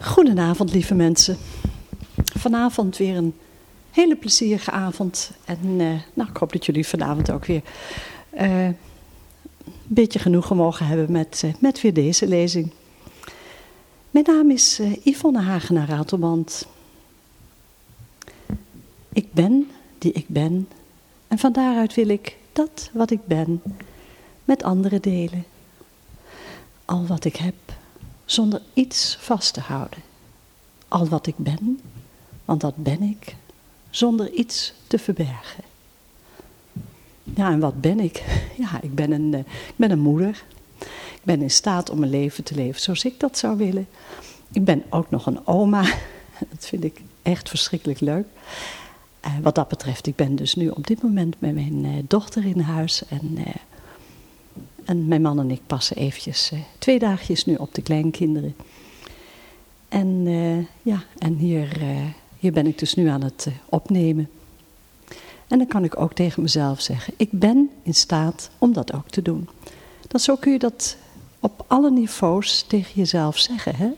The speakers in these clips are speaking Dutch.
Goedenavond, lieve mensen. Vanavond weer een hele plezierige avond. En uh, nou, ik hoop dat jullie vanavond ook weer uh, een beetje genoegen mogen hebben met, uh, met weer deze lezing. Mijn naam is Yvonne Hagenaar Ratelband. Ik ben die ik ben. En van daaruit wil ik dat wat ik ben met anderen delen. Al wat ik heb zonder iets vast te houden. Al wat ik ben, want dat ben ik, zonder iets te verbergen. Ja, en wat ben ik? Ja, ik ben een, uh, ik ben een moeder. Ik ben in staat om een leven te leven zoals ik dat zou willen. Ik ben ook nog een oma. Dat vind ik echt verschrikkelijk leuk. Uh, wat dat betreft, ik ben dus nu op dit moment met mijn uh, dochter in huis. En en mijn man en ik passen eventjes uh, twee dagjes nu op de kleinkinderen. En uh, ja, en hier, uh, hier ben ik dus nu aan het opnemen. En dan kan ik ook tegen mezelf zeggen, ik ben in staat om dat ook te doen. Dat zo kun je dat op alle niveaus tegen jezelf zeggen. Hè?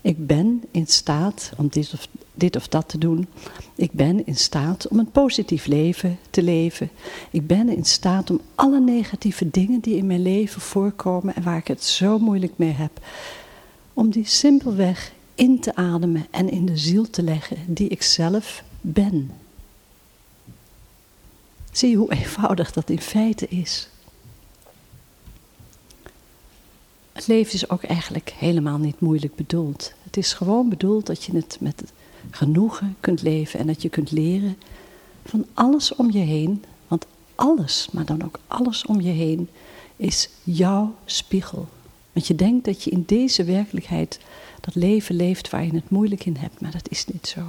Ik ben in staat om dit of, dit of dat te doen. Ik ben in staat om een positief leven te leven. Ik ben in staat om alle negatieve dingen die in mijn leven voorkomen en waar ik het zo moeilijk mee heb, om die simpelweg in te ademen en in de ziel te leggen die ik zelf ben. Zie je hoe eenvoudig dat in feite is. Het leven is ook eigenlijk helemaal niet moeilijk bedoeld. Het is gewoon bedoeld dat je het met genoegen kunt leven en dat je kunt leren van alles om je heen. Want alles, maar dan ook alles om je heen, is jouw spiegel. Want je denkt dat je in deze werkelijkheid dat leven leeft waar je het moeilijk in hebt, maar dat is niet zo.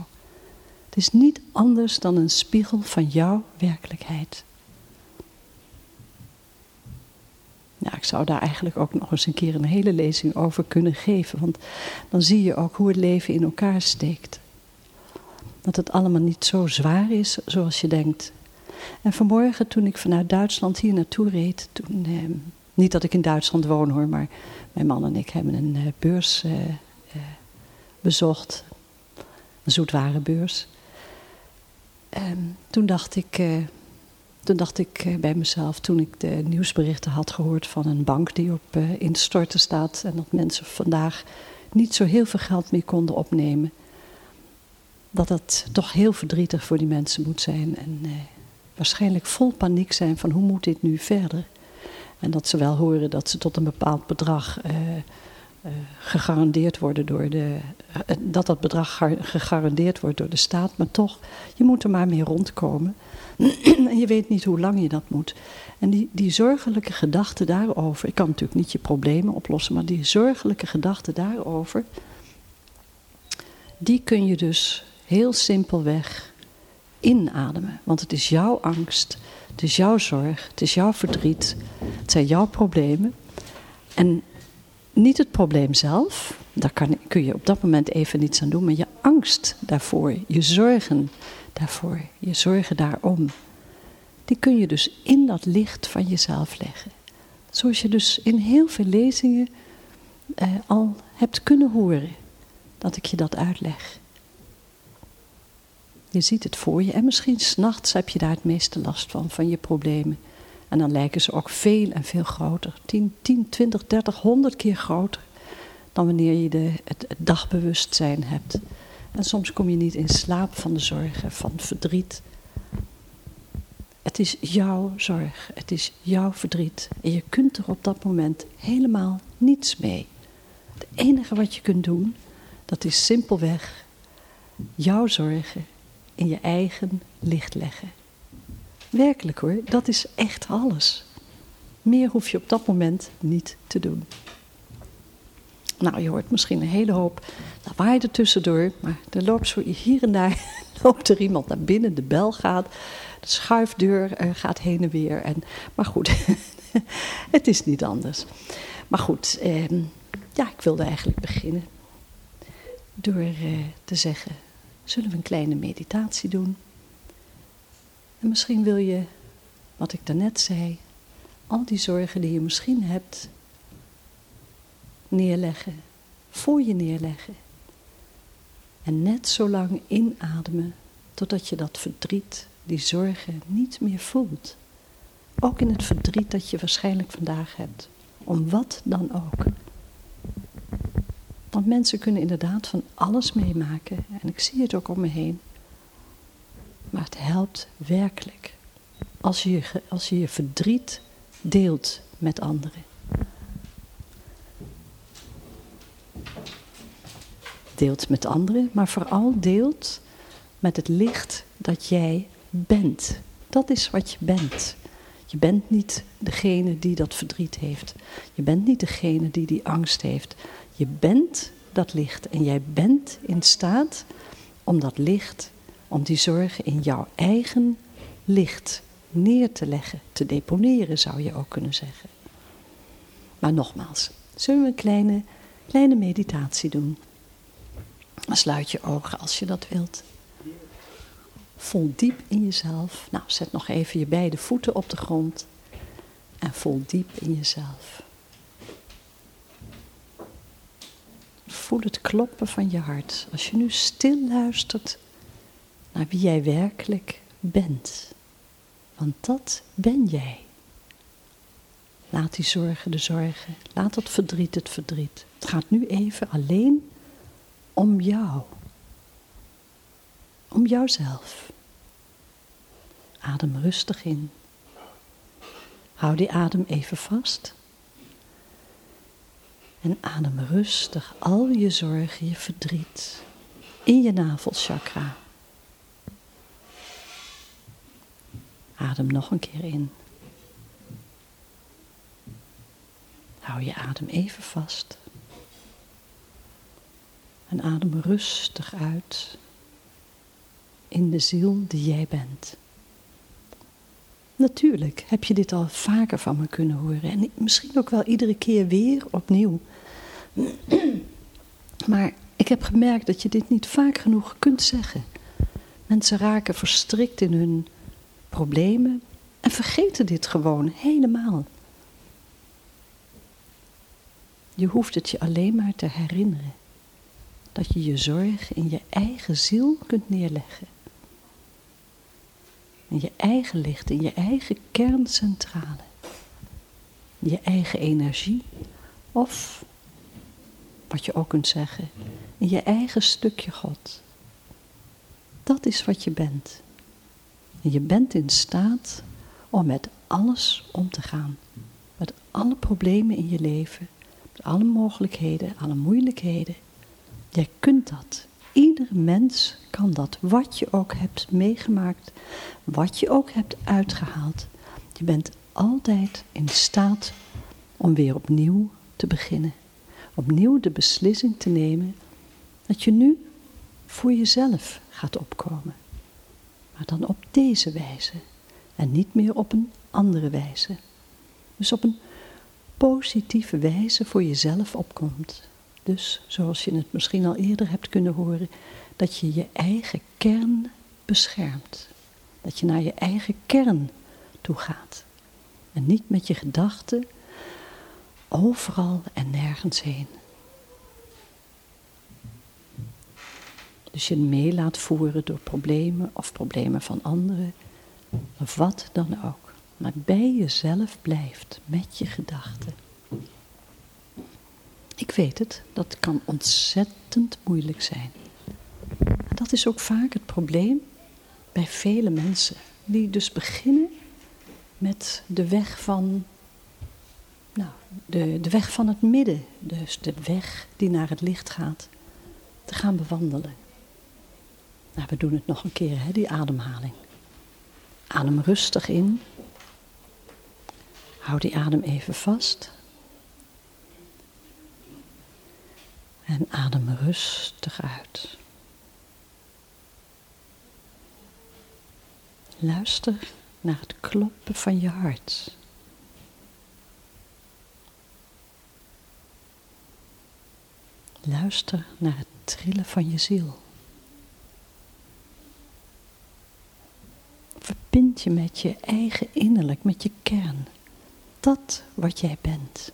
Het is niet anders dan een spiegel van jouw werkelijkheid. Ja, ik zou daar eigenlijk ook nog eens een keer een hele lezing over kunnen geven. Want dan zie je ook hoe het leven in elkaar steekt. Dat het allemaal niet zo zwaar is zoals je denkt. En vanmorgen toen ik vanuit Duitsland hier naartoe reed. Toen, eh, niet dat ik in Duitsland woon hoor, maar mijn man en ik hebben een eh, beurs eh, eh, bezocht. Een zoetwarenbeurs. En toen dacht ik toen dacht ik bij mezelf, toen ik de nieuwsberichten had gehoord van een bank die op instorten staat en dat mensen vandaag niet zo heel veel geld meer konden opnemen, dat het toch heel verdrietig voor die mensen moet zijn en uh, waarschijnlijk vol paniek zijn van hoe moet dit nu verder. En dat ze wel horen dat ze tot een bepaald bedrag gegarandeerd worden door de. dat dat bedrag gegarandeerd wordt door de staat, maar toch, je moet er maar mee rondkomen. en je weet niet hoe lang je dat moet. En die, die zorgelijke gedachte daarover, ik kan natuurlijk niet je problemen oplossen, maar die zorgelijke gedachte daarover, die kun je dus heel simpelweg inademen. Want het is jouw angst, het is jouw zorg, het is jouw verdriet, het zijn jouw problemen. En niet het probleem zelf, daar kan, kun je op dat moment even niets aan doen, maar je angst daarvoor, je zorgen daarvoor, je zorgen daarom, die kun je dus in dat licht van jezelf leggen. Zoals je dus in heel veel lezingen eh, al hebt kunnen horen dat ik je dat uitleg. Je ziet het voor je en misschien s'nachts heb je daar het meeste last van, van je problemen. En dan lijken ze ook veel en veel groter. 10, 10 20, 30, 100 keer groter dan wanneer je de, het, het dagbewustzijn hebt. En soms kom je niet in slaap van de zorgen, van verdriet. Het is jouw zorg, het is jouw verdriet. En je kunt er op dat moment helemaal niets mee. Het enige wat je kunt doen, dat is simpelweg jouw zorgen in je eigen licht leggen. Werkelijk hoor, dat is echt alles. Meer hoef je op dat moment niet te doen. Nou, je hoort misschien een hele hoop lawaai er tussendoor, maar er loopt zo hier en daar loopt er iemand naar binnen, de bel gaat, de schuifdeur uh, gaat heen en weer. En, maar goed, het is niet anders. Maar goed, eh, ja, ik wilde eigenlijk beginnen door eh, te zeggen, zullen we een kleine meditatie doen? En misschien wil je, wat ik daarnet zei, al die zorgen die je misschien hebt, neerleggen, voor je neerleggen. En net zo lang inademen totdat je dat verdriet, die zorgen niet meer voelt. Ook in het verdriet dat je waarschijnlijk vandaag hebt. Om wat dan ook. Want mensen kunnen inderdaad van alles meemaken. En ik zie het ook om me heen. Maar het helpt werkelijk. Als je als je, je verdriet deelt met anderen. Deelt met anderen, maar vooral deelt met het licht dat jij bent. Dat is wat je bent. Je bent niet degene die dat verdriet heeft. Je bent niet degene die die angst heeft. Je bent dat licht en jij bent in staat om dat licht, om die zorgen in jouw eigen licht neer te leggen, te deponeren zou je ook kunnen zeggen. Maar nogmaals, zullen we een kleine, kleine meditatie doen? Sluit je ogen als je dat wilt. Voel diep in jezelf. Nou, zet nog even je beide voeten op de grond. En voel diep in jezelf. Voel het kloppen van je hart. Als je nu stil luistert naar wie jij werkelijk bent. Want dat ben jij. Laat die zorgen de zorgen. Laat het verdriet het verdriet. Het gaat nu even alleen om jou. Om jouzelf. Adem rustig in. Hou die adem even vast. En adem rustig al je zorgen, je verdriet in je navelchakra. Adem nog een keer in. Hou je adem even vast. En adem rustig uit in de ziel die jij bent. Natuurlijk heb je dit al vaker van me kunnen horen en misschien ook wel iedere keer weer opnieuw. Maar ik heb gemerkt dat je dit niet vaak genoeg kunt zeggen. Mensen raken verstrikt in hun problemen en vergeten dit gewoon helemaal. Je hoeft het je alleen maar te herinneren dat je je zorg in je eigen ziel kunt neerleggen. In je eigen licht, in je eigen kerncentrale. Je eigen energie. Of, wat je ook kunt zeggen, in je eigen stukje God. Dat is wat je bent. En je bent in staat om met alles om te gaan. Met alle problemen in je leven. Met alle mogelijkheden, alle moeilijkheden. Jij kunt dat. Ieder mens kan dat, wat je ook hebt meegemaakt, wat je ook hebt uitgehaald. Je bent altijd in staat om weer opnieuw te beginnen. Opnieuw de beslissing te nemen dat je nu voor jezelf gaat opkomen. Maar dan op deze wijze en niet meer op een andere wijze. Dus op een positieve wijze voor jezelf opkomt. Dus, zoals je het misschien al eerder hebt kunnen horen, dat je je eigen kern beschermt. Dat je naar je eigen kern toe gaat. En niet met je gedachten overal en nergens heen. Dus je mee laat voeren door problemen of problemen van anderen, of wat dan ook. Maar bij jezelf blijft met je gedachten. Ik weet het, dat kan ontzettend moeilijk zijn. Dat is ook vaak het probleem bij vele mensen. Die dus beginnen met de weg van, nou, de, de weg van het midden. Dus de weg die naar het licht gaat, te gaan bewandelen. Nou, we doen het nog een keer, hè, die ademhaling. Adem rustig in. Hou die adem even vast. En adem rustig uit. Luister naar het kloppen van je hart. Luister naar het trillen van je ziel. Verbind je met je eigen innerlijk, met je kern. Dat wat jij bent.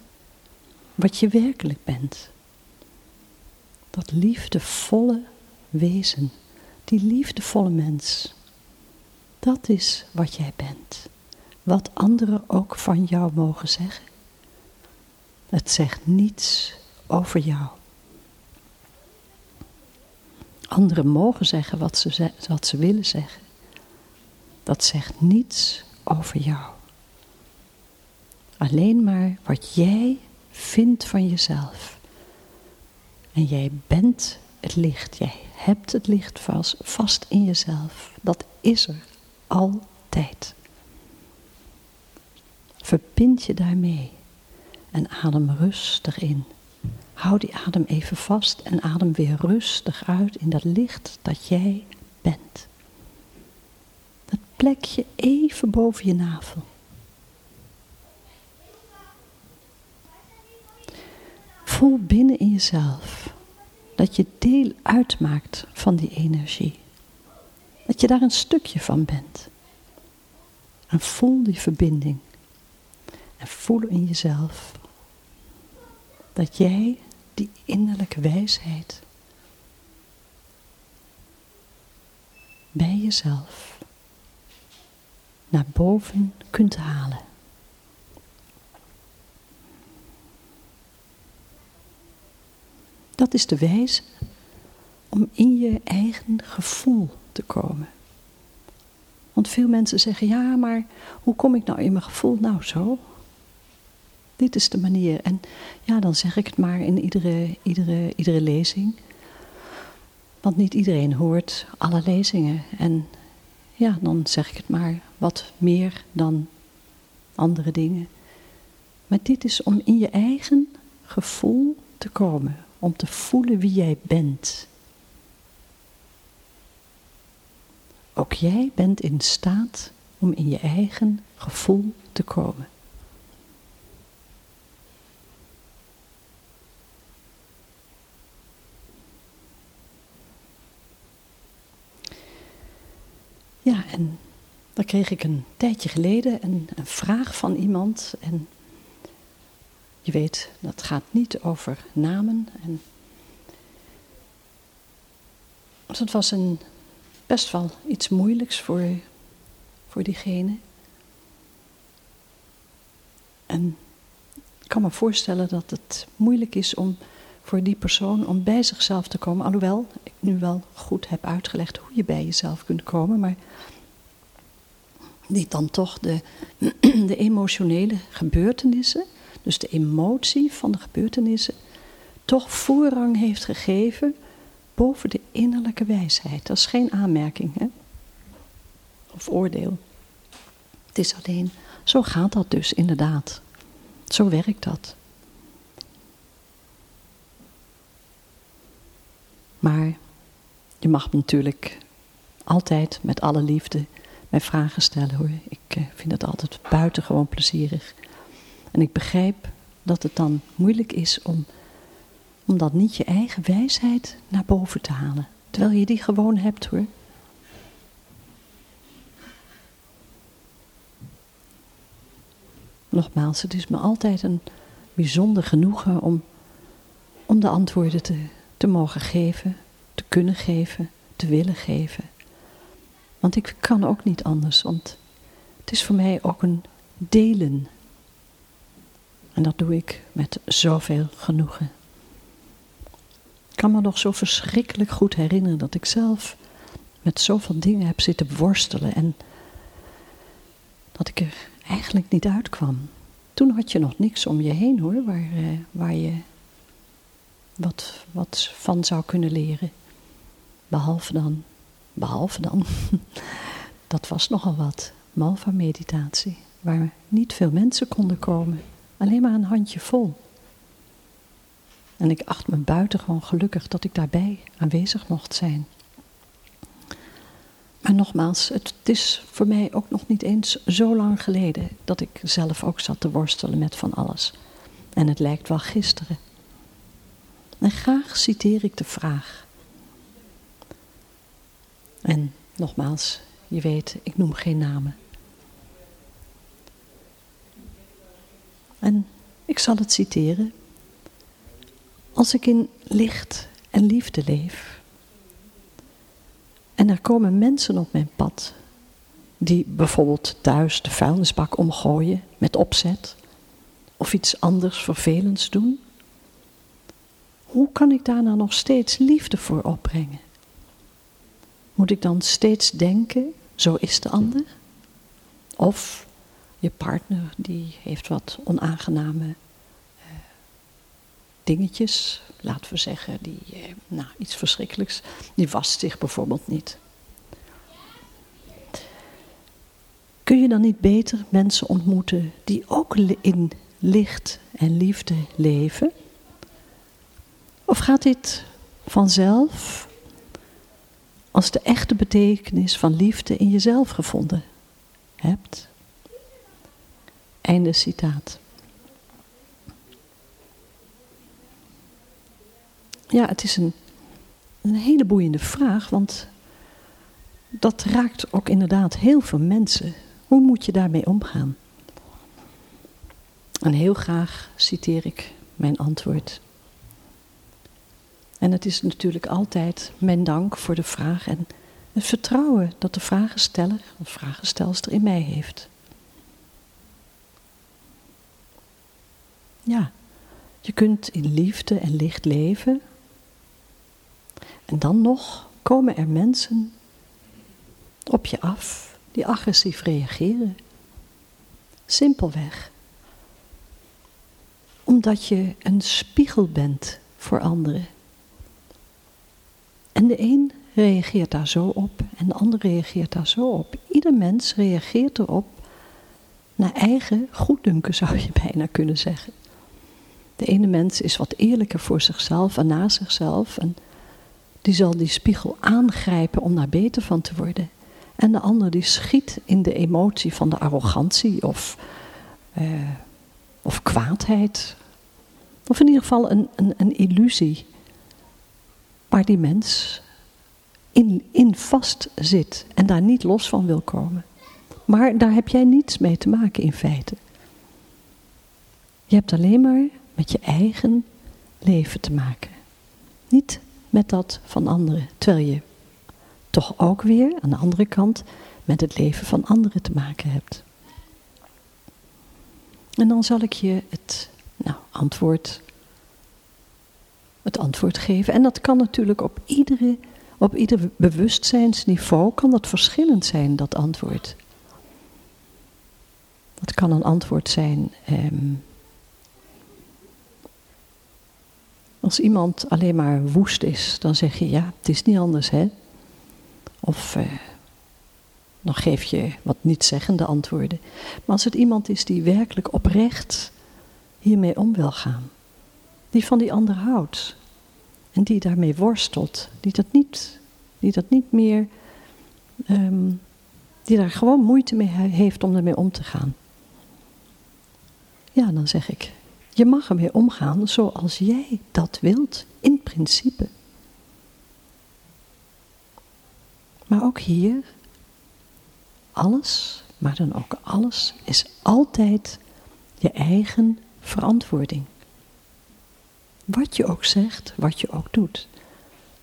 Wat je werkelijk bent dat liefdevolle, wezen, die liefdevolle mens. Dat is wat jij bent. Wat anderen ook van jou mogen zeggen. Het zegt niets over jou. Anderen mogen zeggen wat ze, wat ze willen zeggen. Dat zegt niets over jou. Alleen maar wat jij vindt van jezelf. En jij bent het licht. Jij hebt het licht vast, vast in jezelf. Dat is er altijd. Verbind je daarmee en adem rustig in. Hou die adem even vast en adem weer rustig uit in dat licht dat jij bent. Dat plekje even boven je navel. Voel binnen in jezelf dat je deel uitmaakt van die energie. Dat je daar een stukje van bent. En voel die verbinding. En voel in jezelf dat jij die innerlijke wijsheid bij jezelf naar boven kunt halen. Dat is de wijze om in je eigen gevoel te komen. Want veel mensen zeggen, ja, maar hoe kom ik nou in mijn gevoel? Nou, zo. Dit is de manier. En ja, dan zeg ik het maar in iedere, iedere, iedere lezing. Want niet iedereen hoort alle lezingen. En ja, dan zeg ik het maar wat meer dan andere dingen. Maar dit is om in je eigen gevoel te komen. Om te voelen wie jij bent. Ook jij bent in staat om in je eigen gevoel te komen. Ja, en dan kreeg ik een tijdje geleden een, vraag van iemand. En je weet, dat gaat niet over namen. En dus het was een, best wel iets moeilijks voor, voor diegene. En ik kan me voorstellen dat het moeilijk is om voor die persoon om bij zichzelf te komen. Alhoewel ik nu wel goed heb uitgelegd hoe je bij jezelf kunt komen, maar die dan toch de, de emotionele gebeurtenissen, dus de emotie van de gebeurtenissen, toch voorrang heeft gegeven boven de innerlijke wijsheid. Dat is geen aanmerking hè? of oordeel. Het is alleen, zo gaat dat dus inderdaad. Zo werkt dat. Maar je mag natuurlijk altijd met alle liefde mij vragen stellen hoor. Ik eh, vind het altijd buitengewoon plezierig. En ik begrijp dat het dan moeilijk is om, om dat niet je eigen wijsheid naar boven te halen. Terwijl je die gewoon hebt hoor. Nogmaals, het is me altijd een bijzonder genoegen om, om de antwoorden te, te mogen geven, te kunnen geven, te willen geven. Want ik kan ook niet anders, want het is voor mij ook een delen. En dat doe ik met zoveel genoegen. Ik kan me nog zo verschrikkelijk goed herinneren dat ik zelf met zoveel dingen heb zitten worstelen en dat ik er eigenlijk niet uitkwam. Toen had je nog niks om je heen hoor, waar, eh, waar je wat, wat van zou kunnen leren. Behalve dan, behalve dan, dat was nogal wat, Malva-meditatie, waar niet veel mensen konden komen, alleen maar een handje vol. En ik acht me buitengewoon gelukkig dat ik daarbij aanwezig mocht zijn. Maar nogmaals, het is voor mij ook nog niet eens zo lang geleden dat ik zelf ook zat te worstelen met van alles. En het lijkt wel gisteren. En graag citeer ik de vraag. En nogmaals, je weet, ik noem geen namen. En ik zal het citeren. Als ik in licht en liefde leef, En er komen mensen op mijn pad die bijvoorbeeld thuis de vuilnisbak omgooien met opzet of iets anders vervelends doen. Hoe kan ik daar nou nog steeds liefde voor opbrengen? Moet ik dan steeds denken, zo is de ander? Of je partner die heeft wat onaangename uh, dingetjes, laten we zeggen, die, uh, nou, iets verschrikkelijks, die wast zich bijvoorbeeld niet. Kun je dan niet beter mensen ontmoeten die ook in licht en liefde leven? Of gaat dit vanzelf als de echte betekenis van liefde in jezelf gevonden hebt? Einde citaat. Ja, het is een, een hele boeiende vraag, want dat raakt ook inderdaad heel veel mensen. Hoe moet je daarmee omgaan? En heel graag citeer ik mijn antwoord. En het is natuurlijk altijd mijn dank voor de vraag en het vertrouwen dat de vragensteller of vragenstelster in mij heeft. Ja, je kunt in liefde en licht leven. En dan nog komen er mensen op je af die agressief reageren. Simpelweg. Omdat je een spiegel bent voor anderen. En de een reageert daar zo op en de ander reageert daar zo op. Ieder mens reageert erop naar eigen goeddunken, zou je bijna kunnen zeggen. De ene mens is wat eerlijker voor zichzelf en na zichzelf. En die zal die spiegel aangrijpen om daar beter van te worden. En de ander die schiet in de emotie van de arrogantie of, uh, of kwaadheid. Of in ieder geval een, een, een illusie waar die mens in, in vast zit en daar niet los van wil komen. Maar daar heb jij niets mee te maken in feite. Je hebt alleen maar met je eigen leven te maken. Niet met dat van anderen. Terwijl je toch ook weer aan de andere kant met het leven van anderen te maken hebt. En dan zal ik je het nou, antwoord, het antwoord geven. En dat kan natuurlijk op, iedere, op ieder bewustzijnsniveau kan dat verschillend zijn, dat antwoord. Het kan een antwoord zijn ehm, Als iemand alleen maar woest is, dan zeg je ja, het is niet anders hè. Of eh, dan geef je wat niet-zeggende antwoorden. Maar als het iemand is die werkelijk oprecht hiermee om wil gaan, die van die ander houdt en die daarmee worstelt, die dat niet, die dat niet meer, ehm, die daar gewoon moeite mee heeft om ermee om te gaan. Ja, dan zeg ik, je mag ermee omgaan zoals jij dat wilt, in principe. Maar ook hier, alles, maar dan ook alles, is altijd je eigen verantwoording. Wat je ook zegt, wat je ook doet.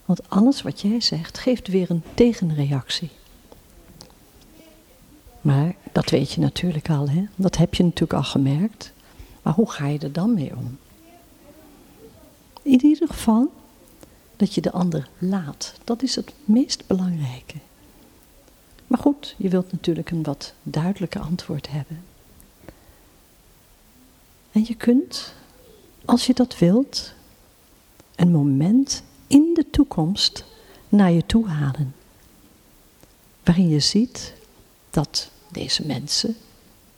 Want alles wat jij zegt geeft weer een tegenreactie. Maar dat weet je natuurlijk al, hè? dat heb je natuurlijk al gemerkt. Maar hoe ga je er dan mee om? In ieder geval dat je de ander laat. Dat is het meest belangrijke. Maar goed, je wilt natuurlijk een wat duidelijker antwoord hebben. En je kunt, als je dat wilt, een moment in de toekomst naar je toe halen. Waarin je ziet dat deze mensen,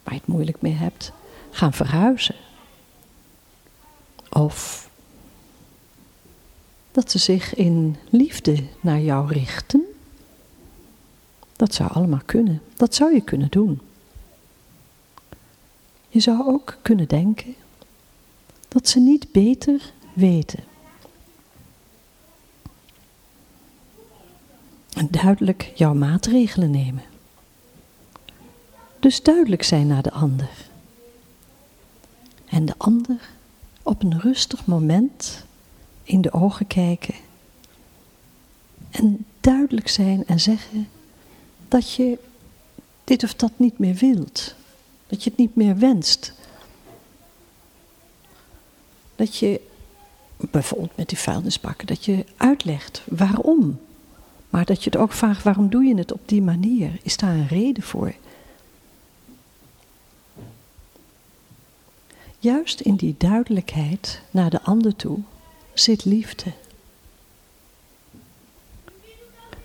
waar je het moeilijk mee hebt, gaan verhuizen. Of dat ze zich in liefde naar jou richten. Dat zou allemaal kunnen. Dat zou je kunnen doen. Je zou ook kunnen denken dat ze niet beter weten. En duidelijk jouw maatregelen nemen. Dus duidelijk zijn naar de ander en de ander op een rustig moment in de ogen kijken en duidelijk zijn en zeggen dat je dit of dat niet meer wilt. Dat je het niet meer wenst. Dat je, bijvoorbeeld met die vuilnisbakken, dat je uitlegt waarom. Maar dat je het ook vraagt, waarom doe je het op die manier? Is daar een reden voor? Juist in die duidelijkheid naar de ander toe zit liefde.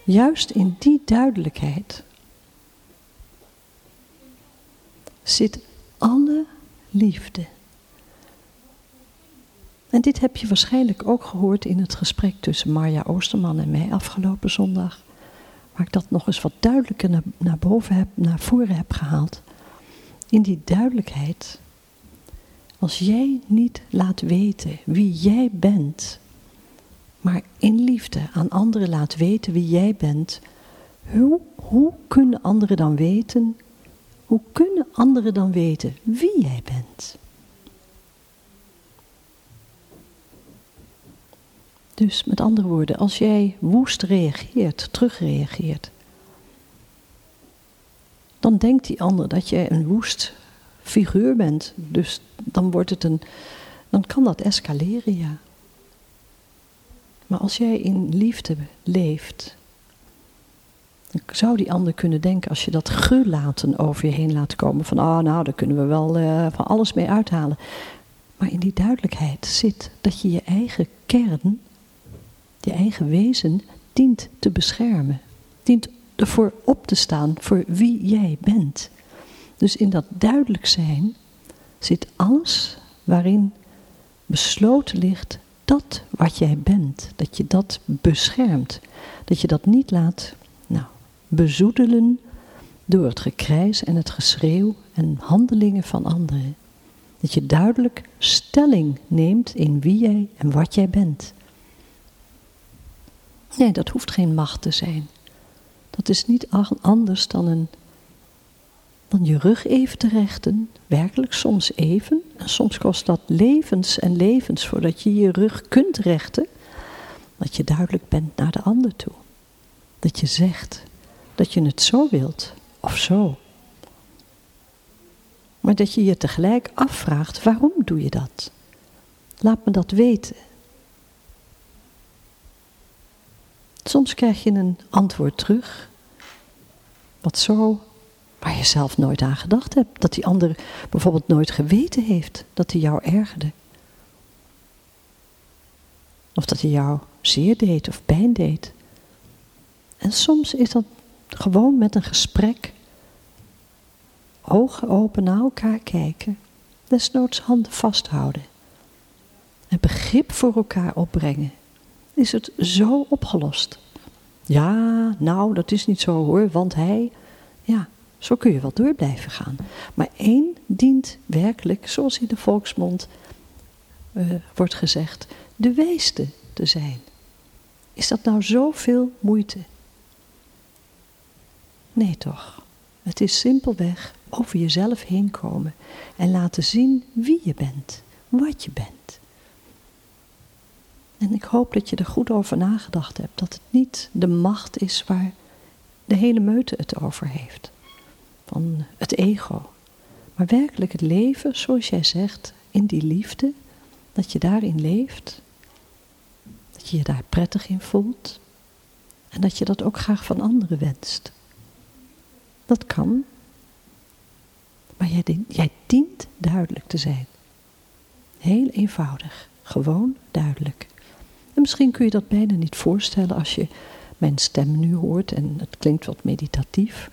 Juist in die duidelijkheid zit alle liefde. En dit heb je waarschijnlijk ook gehoord in het gesprek tussen Marja Oosterman en mij afgelopen zondag. Waar ik dat nog eens wat duidelijker naar, boven heb, naar voren heb gehaald. In die duidelijkheid, als jij niet laat weten wie jij bent, maar in liefde aan anderen laat weten wie jij bent, hoe, hoe kunnen anderen dan weten, hoe kunnen anderen dan weten wie jij bent? Dus met andere woorden, als jij woest reageert, terugreageert, dan denkt die ander dat jij een woest figuur bent. Dus dan wordt het een, dan kan dat escaleren, ja. Maar als jij in liefde leeft, dan zou die ander kunnen denken, als je dat gelaten over je heen laat komen, van ah, nou, daar kunnen we wel uh, van alles mee uithalen. Maar in die duidelijkheid zit dat je je eigen kern je eigen wezen dient te beschermen. Dient ervoor op te staan voor wie jij bent. Dus in dat duidelijk zijn zit alles waarin besloten ligt dat wat jij bent. Dat je dat beschermt. Dat je dat niet laat nou, bezoedelen door het gekrijs en het geschreeuw en handelingen van anderen. Dat je duidelijk stelling neemt in wie jij en wat jij bent. Nee, dat hoeft geen macht te zijn. Dat is niet anders dan, een, dan je rug even te rechten. Werkelijk soms even. En soms kost dat levens en levens voordat je je rug kunt rechten. Dat je duidelijk bent naar de ander toe. Dat je zegt dat je het zo wilt of zo. Maar dat je je tegelijk afvraagt, waarom doe je dat? Laat me dat weten. Soms krijg je een antwoord terug, wat zo, waar je zelf nooit aan gedacht hebt. Dat die ander bijvoorbeeld nooit geweten heeft dat hij jou ergerde. Of dat hij jou zeer deed of pijn deed. En soms is dat gewoon met een gesprek, ogen open naar elkaar kijken, desnoods handen vasthouden. En begrip voor elkaar opbrengen is het zo opgelost. Ja, nou, dat is niet zo hoor, want hij. Ja, zo kun je wel door blijven gaan. Maar één dient werkelijk, zoals in de volksmond uh, wordt gezegd, de wijste te zijn. Is dat nou zoveel moeite? Nee toch. Het is simpelweg over jezelf heen komen en laten zien wie je bent, wat je bent. En ik hoop dat je er goed over nagedacht hebt. Dat het niet de macht is waar de hele meute het over heeft. Van het ego. Maar werkelijk het leven, zoals jij zegt, in die liefde. Dat je daarin leeft. Dat je je daar prettig in voelt. En dat je dat ook graag van anderen wenst. Dat kan. Maar jij, jij dient duidelijk te zijn. Heel eenvoudig. Gewoon duidelijk. En misschien kun je dat bijna niet voorstellen als je mijn stem nu hoort en het klinkt wat meditatief,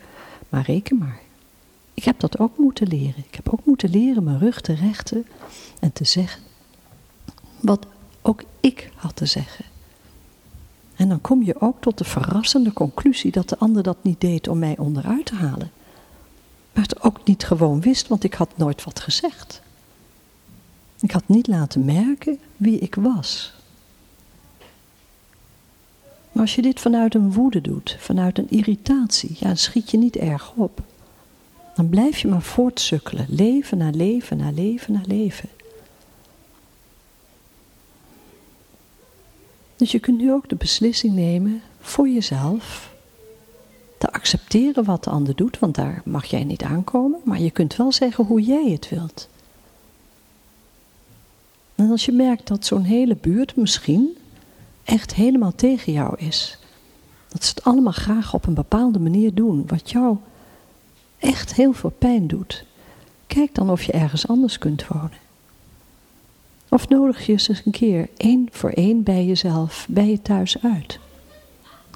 maar reken maar. Ik heb dat ook moeten leren. Ik heb ook moeten leren mijn rug te rechten en te zeggen wat ook ik had te zeggen. En dan kom je ook tot de verrassende conclusie dat de ander dat niet deed om mij onderuit te halen. Maar het ook niet gewoon wist, want ik had nooit wat gezegd. Ik had niet laten merken wie ik was. Maar als je dit vanuit een woede doet, vanuit een irritatie, ja, dan schiet je niet erg op. Dan blijf je maar voortsukkelen, leven na leven na leven na leven. Dus je kunt nu ook de beslissing nemen voor jezelf te accepteren wat de ander doet, want daar mag jij niet aankomen, maar je kunt wel zeggen hoe jij het wilt. En als je merkt dat zo'n hele buurt misschien echt helemaal tegen jou is, dat ze het allemaal graag op een bepaalde manier doen, wat jou echt heel veel pijn doet, kijk dan of je ergens anders kunt wonen. Of nodig je eens een keer één voor één bij jezelf, bij je thuis uit.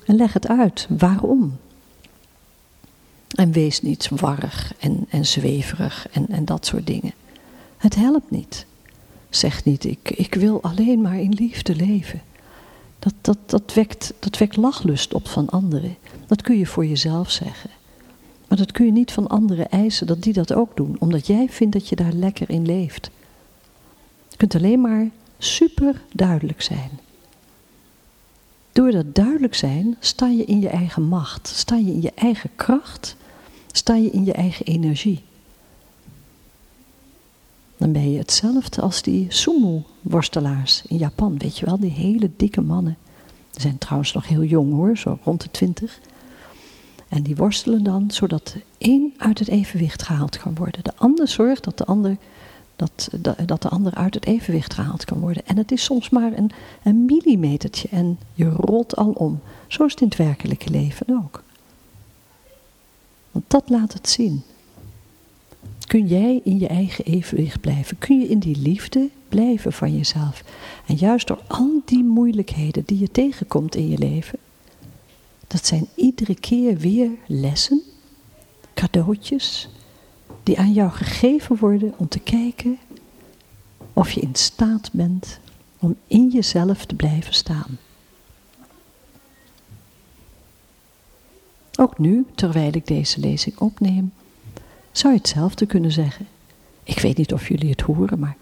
En leg het uit, waarom? En wees niet warrig en, en zweverig en, en dat soort dingen. Het helpt niet. Zeg niet, ik, ik wil alleen maar in liefde leven. Dat, dat, dat, wekt, dat wekt lachlust op van anderen. Dat kun je voor jezelf zeggen. Maar dat kun je niet van anderen eisen dat die dat ook doen, omdat jij vindt dat je daar lekker in leeft. Je kunt alleen maar super duidelijk zijn. Door dat duidelijk zijn sta je in je eigen macht, sta je in je eigen kracht, sta je in je eigen energie. Dan ben je hetzelfde als die sumo-worstelaars in Japan, weet je wel, die hele dikke mannen. Ze zijn trouwens nog heel jong hoor, zo rond de twintig. En die worstelen dan zodat één uit het evenwicht gehaald kan worden. De ander zorgt dat de ander, dat, dat de ander uit het evenwicht gehaald kan worden. En het is soms maar een, een millimetertje en je rolt al om. Zo is het in het werkelijke leven ook. Want dat laat het zien. Kun jij in je eigen evenwicht blijven? Kun je in die liefde blijven van jezelf? En juist door al die moeilijkheden die je tegenkomt in je leven, dat zijn iedere keer weer lessen, cadeautjes, die aan jou gegeven worden om te kijken of je in staat bent om in jezelf te blijven staan. Ook nu, terwijl ik deze lezing opneem, zou je hetzelfde kunnen zeggen. Ik weet niet of jullie het horen, maar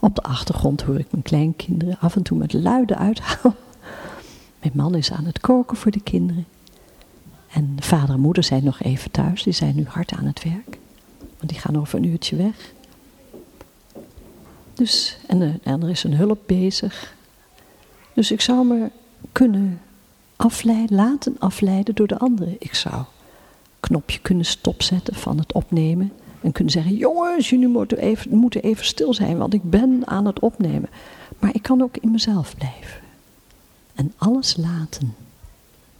op de achtergrond hoor ik mijn kleinkinderen af en toe met luide uithalen. Mijn man is aan het koken voor de kinderen. En vader en moeder zijn nog even thuis. Die zijn nu hard aan het werk. Want die gaan over een uurtje weg. Dus, en, eh, en er is een hulp bezig. Dus ik zou me kunnen afleiden, laten afleiden door de anderen. Ik zou knopje kunnen stopzetten van het opnemen. En kunnen zeggen, jongens, jullie moeten even, moeten even stil zijn, want ik ben aan het opnemen. Maar ik kan ook in mezelf blijven. En alles laten.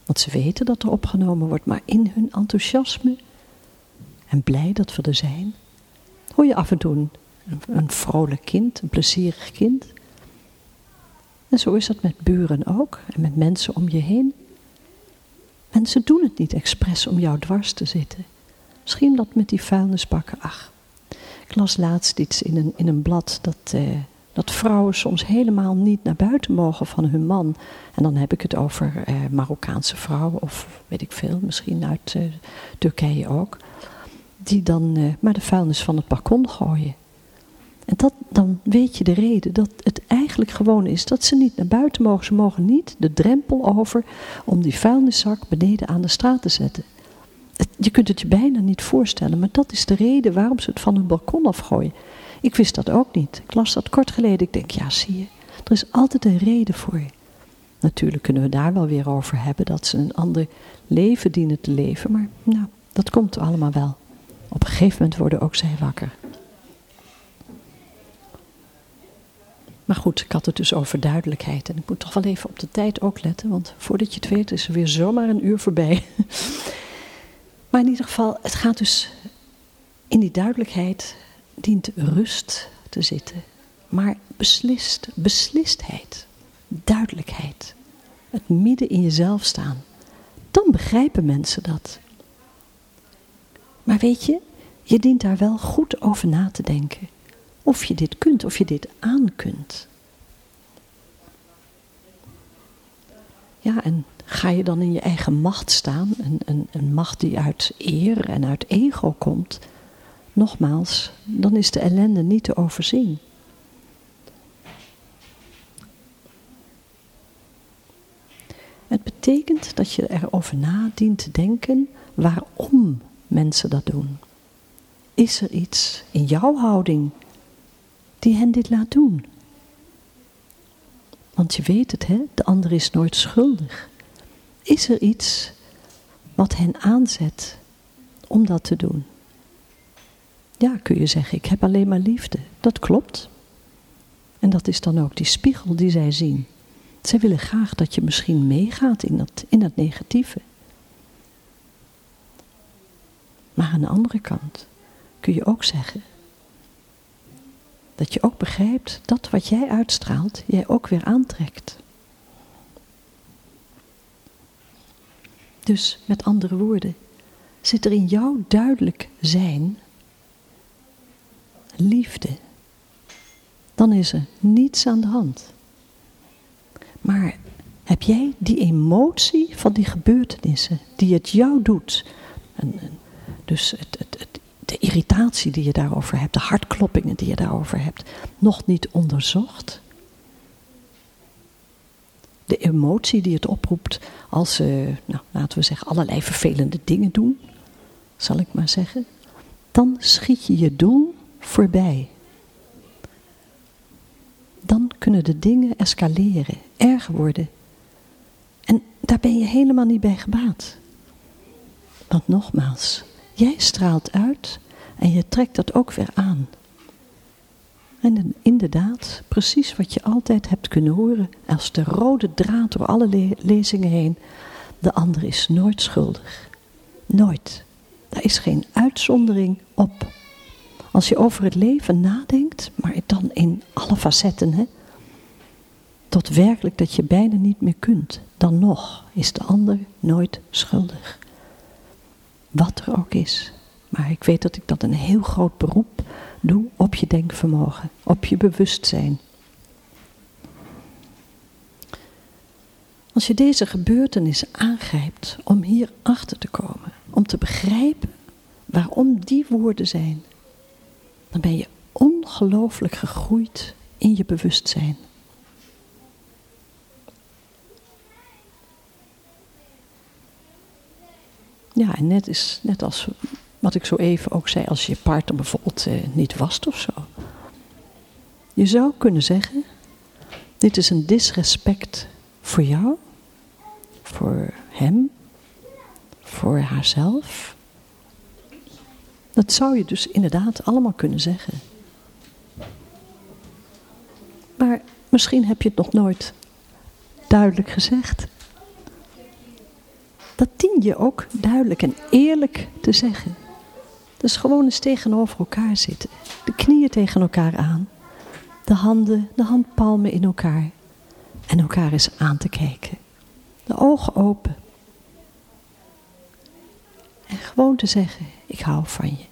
Want ze weten dat er opgenomen wordt, maar in hun enthousiasme en blij dat we er zijn, hoor je af en toe een, een vrolijk kind, een plezierig kind. En zo is dat met buren ook en met mensen om je heen. Mensen doen het niet expres om jou dwars te zitten. Misschien dat met die vuilnisbakken. Ach, ik las laatst iets in een, in een blad dat, eh, dat vrouwen soms helemaal niet naar buiten mogen van hun man. En dan heb ik het over eh, Marokkaanse vrouwen of weet ik veel, misschien uit eh, Turkije ook. Die dan eh, maar de vuilnis van het balkon gooien. En dat, dan weet je de reden dat het eigenlijk gewoon is dat ze niet naar buiten mogen. Ze mogen niet de drempel over om die vuilniszak beneden aan de straat te zetten. je kunt het je bijna niet voorstellen, maar dat is de reden waarom ze het van hun balkon afgooien. Ik wist dat ook niet. Ik las dat kort geleden. Ik denk, ja, zie je, er is altijd een reden voor. Natuurlijk kunnen we daar wel weer over hebben dat ze een ander leven dienen te leven, maar nou, dat komt allemaal wel. Op een gegeven moment worden ook zij wakker. Maar goed, ik had het dus over duidelijkheid. En ik moet toch wel even op de tijd ook letten, want voordat je het weet is er weer zomaar een uur voorbij. maar in ieder geval, het gaat dus in die duidelijkheid dient rust te zitten. Maar beslist, beslistheid, duidelijkheid, het midden in jezelf staan. Dan begrijpen mensen dat. Maar weet je, je dient daar wel goed over na te denken. Of je dit kunt, of je dit aan kunt. Ja, en ga je dan in je eigen macht staan, een, een, een macht die uit eer en uit ego komt, nogmaals, dan is de ellende niet te overzien. Het betekent dat je erover na dient te denken waarom mensen dat doen. Is er iets in jouw houding die hen dit laat doen? Want je weet het, hè? De ander is nooit schuldig. is er iets wat hen aanzet om dat te doen? Ja, kun je zeggen, ik heb alleen maar liefde. Dat klopt. En dat is dan ook die spiegel die zij zien. Zij willen graag dat je misschien meegaat in dat, in dat negatieve. Maar aan de andere kant kun je ook zeggen dat je ook begrijpt dat wat jij uitstraalt, jij ook weer aantrekt. Dus met andere woorden, zit er in jou duidelijk zijn liefde, dan is er niets aan de hand. Maar heb jij die emotie van die gebeurtenissen die het jou doet, en, dus het, het, het, de irritatie die je daarover hebt, de hartkloppingen die je daarover hebt, nog niet onderzocht? De emotie die het oproept als ze, nou, laten we zeggen, allerlei vervelende dingen doen, zal ik maar zeggen, dan schiet je je doel voorbij. Dan kunnen de dingen escaleren, erger worden. En daar ben je helemaal niet bij gebaat. Want nogmaals, jij straalt uit en je trekt dat ook weer aan. En inderdaad, precies wat je altijd hebt kunnen horen, als de rode draad door alle lezingen heen, de ander is nooit schuldig. Nooit. Daar is geen uitzondering op. Als je over het leven nadenkt, maar dan in alle facetten, hè, tot werkelijk dat je bijna niet meer kunt, dan nog is de ander nooit schuldig. Wat er ook is. Maar ik weet dat ik dat een heel groot beroep doe op je denkvermogen, op je bewustzijn. Als je deze gebeurtenissen aangrijpt om hier achter te komen, om te begrijpen waarom die woorden zijn, dan ben je ongelooflijk gegroeid in je bewustzijn. Ja, en net, is, net als wat ik zo even ook zei, als je partner bijvoorbeeld eh, niet wast of zo. Je zou kunnen zeggen, dit is een disrespect voor jou, voor hem, voor haarzelf. Dat zou je dus inderdaad allemaal kunnen zeggen. Maar misschien heb je het nog nooit duidelijk gezegd. Dat dien je ook duidelijk en eerlijk te zeggen. Dus gewoon eens tegenover elkaar zitten. De knieën tegen elkaar aan. De handen, de handpalmen in elkaar. En elkaar eens aan te kijken. De ogen open. En gewoon te zeggen, ik hou van je.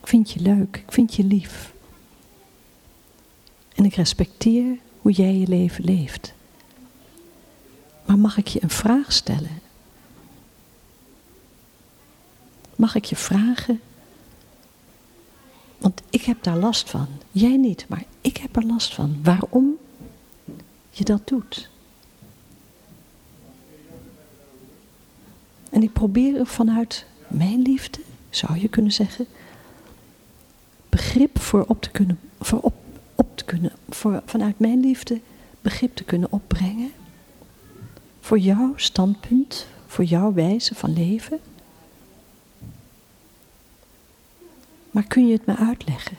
Ik vind je leuk, ik vind je lief. En ik respecteer hoe jij je leven leeft. Maar mag ik je een vraag stellen? Mag ik je vragen want ik heb daar last van. Jij niet, maar ik heb er last van. Waarom je dat doet. En ik probeer er vanuit mijn liefde, zou je kunnen zeggen, begrip voor op te kunnen, voor op, op te kunnen, voor, vanuit mijn liefde begrip te kunnen opbrengen. Voor jouw standpunt, voor jouw wijze van leven. Maar kun je het me uitleggen?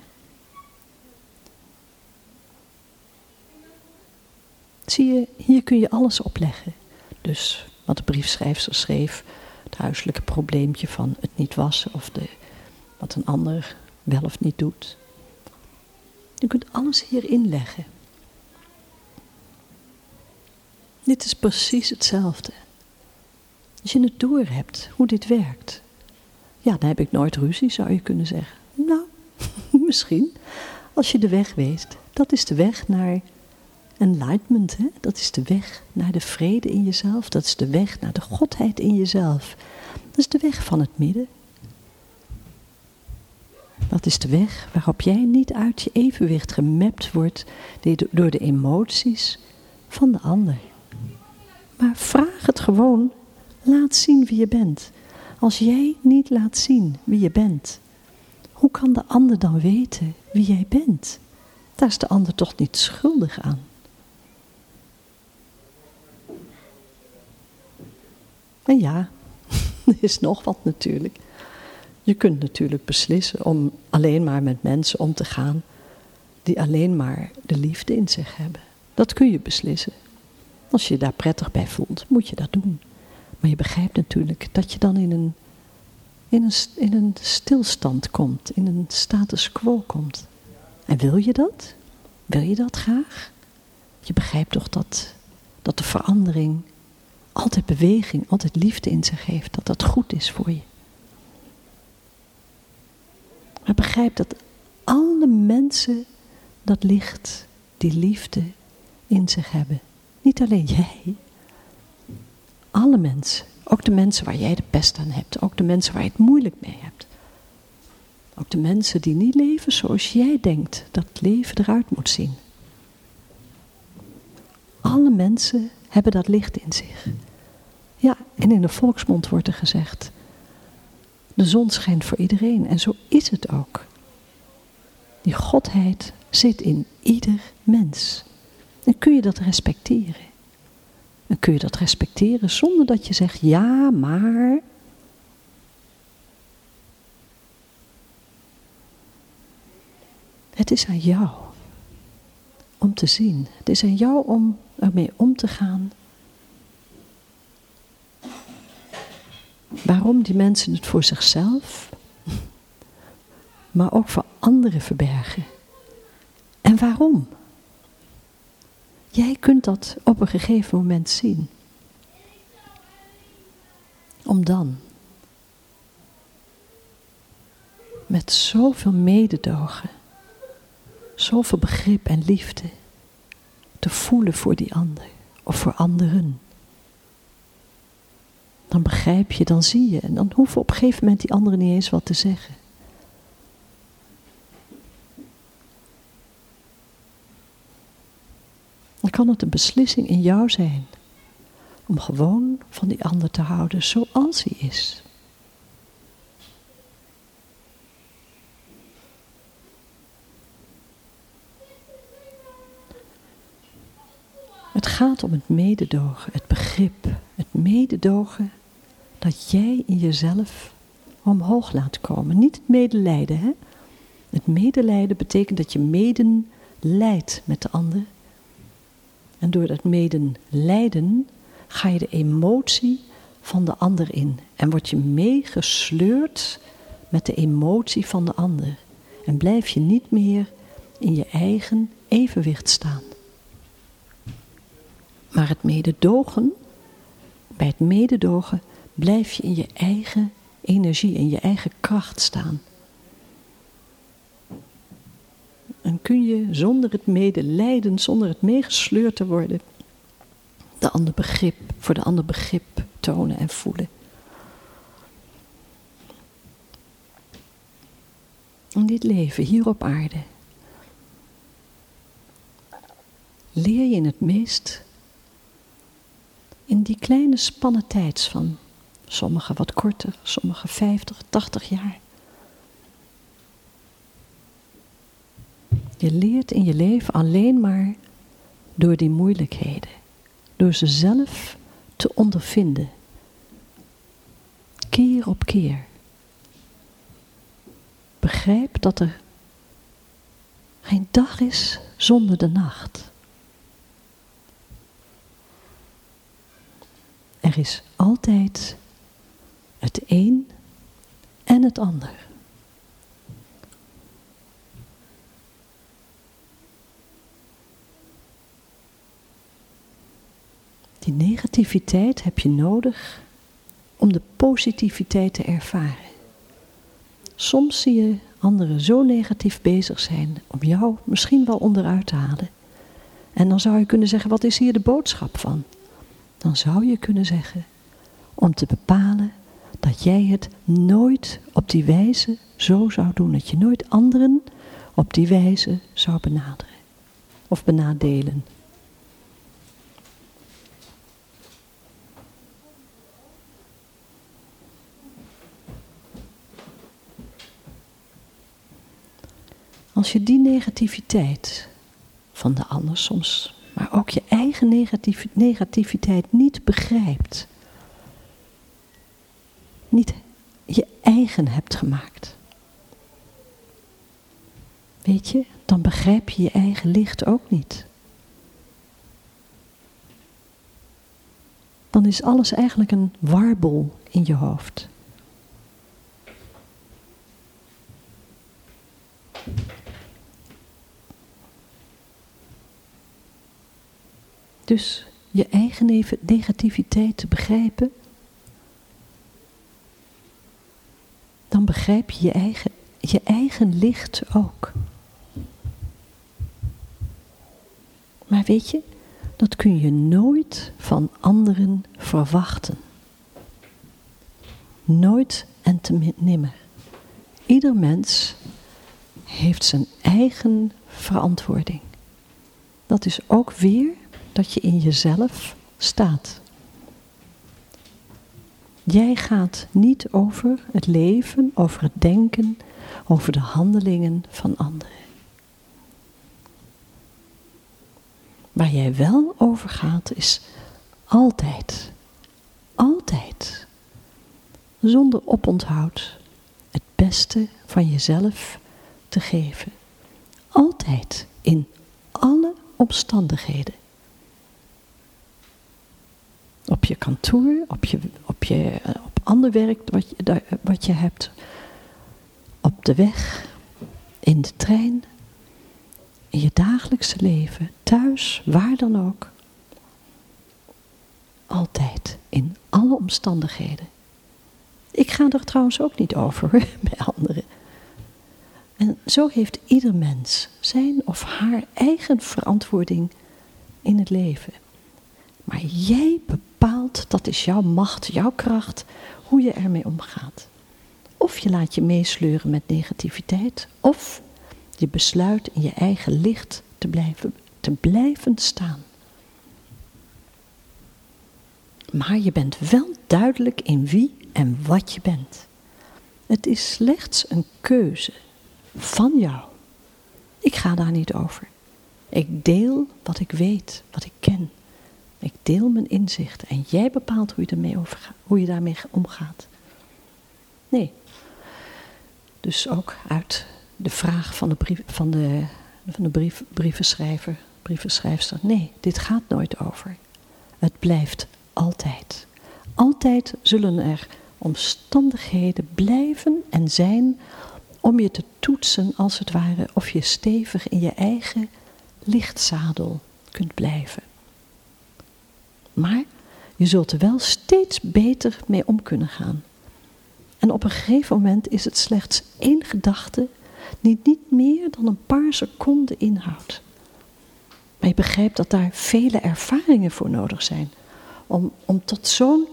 Zie je, hier kun je alles opleggen. Dus wat de briefschrijfster schreef, het huiselijke probleempje van het niet wassen of de, wat een ander wel of niet doet. Je kunt alles hierin leggen. Dit is precies hetzelfde. Als je het door hebt hoe dit werkt, ja, dan heb ik nooit ruzie, zou je kunnen zeggen. Misschien. Als je de weg weet. Dat is de weg naar enlightenment. Hè? Dat is de weg naar de vrede in jezelf. Dat is de weg naar de godheid in jezelf. Dat is de weg van het midden. Dat is de weg waarop jij niet uit je evenwicht gemapt wordt door de emoties van de ander. Maar vraag het gewoon. Laat zien wie je bent. Als jij niet laat zien wie je bent, hoe kan de ander dan weten wie jij bent? Daar is de ander toch niet schuldig aan. En ja, er is nog wat natuurlijk. Je kunt natuurlijk beslissen om alleen maar met mensen om te gaan die alleen maar de liefde in zich hebben. Dat kun je beslissen. Als je je daar prettig bij voelt, moet je dat doen. Maar je begrijpt natuurlijk dat je dan in een, in een, in een stilstand komt, in een status quo komt. En wil je dat? Wil je dat graag? Je begrijpt toch dat, dat de verandering altijd beweging, altijd liefde in zich heeft, dat dat goed is voor je. Maar begrijp dat alle mensen dat licht, die liefde in zich hebben. Niet alleen jij. Alle mensen. Ook de mensen waar jij de pest aan hebt. Ook de mensen waar je het moeilijk mee hebt. Ook de mensen die niet leven zoals jij denkt dat het leven eruit moet zien. Alle mensen hebben dat licht in zich. Ja, en in de volksmond wordt er gezegd: de zon schijnt voor iedereen. En zo is het ook. Die godheid zit in ieder mens. En kun je dat respecteren? En kun je dat respecteren zonder dat je zegt ja, maar. Het is aan jou om te zien. Het is aan jou om ermee om te gaan. Waarom die mensen het voor zichzelf, maar ook voor anderen verbergen. En waarom? Jij kunt dat op een gegeven moment zien. Om dan met zoveel mededogen, zoveel begrip en liefde te voelen voor die ander of voor anderen. Dan begrijp je, dan zie je en dan hoeven op een gegeven moment die anderen niet eens wat te zeggen. Kan het een beslissing in jou zijn om gewoon van die ander te houden zoals hij is. Het gaat om het mededogen, het begrip, het mededogen dat jij in jezelf omhoog laat komen. Niet het medelijden, hè? Het medelijden betekent dat je meden leidt met de ander. En door dat meden lijden ga je de emotie van de ander in. En word je meegesleurd met de emotie van de ander. En blijf je niet meer in je eigen evenwicht staan. Maar het mededogen, bij het mededogen blijf je in je eigen energie, in je eigen kracht staan. En kun je zonder het medelijden, zonder het meegesleurd te worden, de ander begrip, voor de ander begrip tonen en voelen. In dit leven, hier op aarde, leer je het meest in die kleine spannen tijds van sommige wat korter, sommige 50, 80 jaar. Je leert in je leven alleen maar door die moeilijkheden, door ze zelf te ondervinden, keer op keer. Begrijp dat er geen dag is zonder de nacht. Er is altijd het een en het ander. Die negativiteit heb je nodig om de positiviteit te ervaren. Soms zie je anderen zo negatief bezig zijn om jou misschien wel onderuit te halen. En dan zou je kunnen zeggen, wat is hier de boodschap van? Dan zou je kunnen zeggen, om te bepalen dat jij het nooit op die wijze zo zou doen. Dat je nooit anderen op die wijze zou benaderen of benadelen. Als je die negativiteit van de ander soms, maar ook je eigen negativiteit niet begrijpt, niet je eigen hebt gemaakt. Weet je, dan begrijp je je eigen licht ook niet. Dan is alles eigenlijk een warbel in je hoofd. Dus je eigen negativiteit te begrijpen, dan begrijp je je eigen, je eigen licht ook. Maar weet je, dat kun je nooit van anderen verwachten. Nooit en te nimmer. Ieder mens heeft zijn eigen verantwoording. Dat is ook weer dat je in jezelf staat. Jij gaat niet over het leven, over het denken, over de handelingen van anderen. Waar jij wel over gaat is altijd, altijd, zonder oponthoud, het beste van jezelf te geven. Altijd, in alle omstandigheden. Op je kantoor, op, je, op, je, op ander werk wat je, wat je hebt, op de weg, in de trein, in je dagelijkse leven, thuis, waar dan ook. Altijd, in alle omstandigheden. Ik ga er trouwens ook niet over bij anderen. En zo heeft ieder mens zijn of haar eigen verantwoording in het leven. Maar jij bepaalt, dat is jouw macht, jouw kracht, hoe je ermee omgaat. Of je laat je meesleuren met negativiteit, of je besluit in je eigen licht te blijven, te blijven staan. Maar je bent wel duidelijk in wie en wat je bent. Het is slechts een keuze van jou. Ik ga daar niet over. Ik deel wat ik weet, wat ik ken. Ik deel mijn inzichten en jij bepaalt hoe je, hoe je daarmee omgaat. Nee. Dus ook uit de vraag van de, brief, van de, van de brief, brievenschrijver, brievenschrijfster. Nee, dit gaat nooit over. Het blijft altijd. Altijd zullen er omstandigheden blijven en zijn om je te toetsen als het ware of je stevig in je eigen lichtzadel kunt blijven. Maar je zult er wel steeds beter mee om kunnen gaan. En op een gegeven moment is het slechts één gedachte die niet meer dan een paar seconden inhoudt. Maar je begrijpt dat daar vele ervaringen voor nodig zijn. Om, om, tot zo'n,